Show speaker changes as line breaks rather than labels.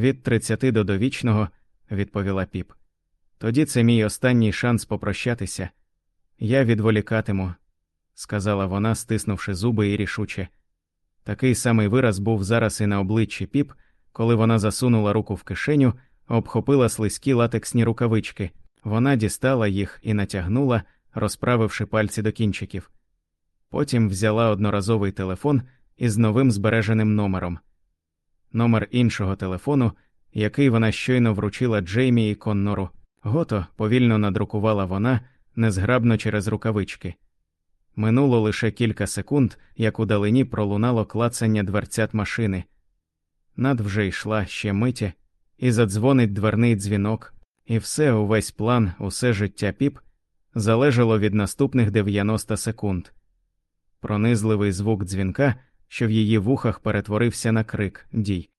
Від 30 до довічного, відповіла піп. Тоді це мій останній шанс попрощатися. Я відволікатиму, сказала вона, стиснувши зуби і рішуче. Такий самий вираз був зараз і на обличчі піп, коли вона засунула руку в кишеню, обхопила слизькі латексні рукавички. Вона дістала їх і натягнула, розправивши пальці до кінчиків. Потім взяла одноразовий телефон із новим збереженим номером, номер іншого телефону, який вона щойно вручила Джеймі і Коннору. Гото повільно надрукувала вона, незграбно через рукавички. Минуло лише кілька секунд, як у далині пролунало клацання дверцят машини. Над вже йшла ще миті, і задзвонить дверний дзвінок, і все, увесь план, усе життя піп залежало від наступних 90 секунд. Пронизливий звук дзвінка, що в її вухах перетворився на крик дій.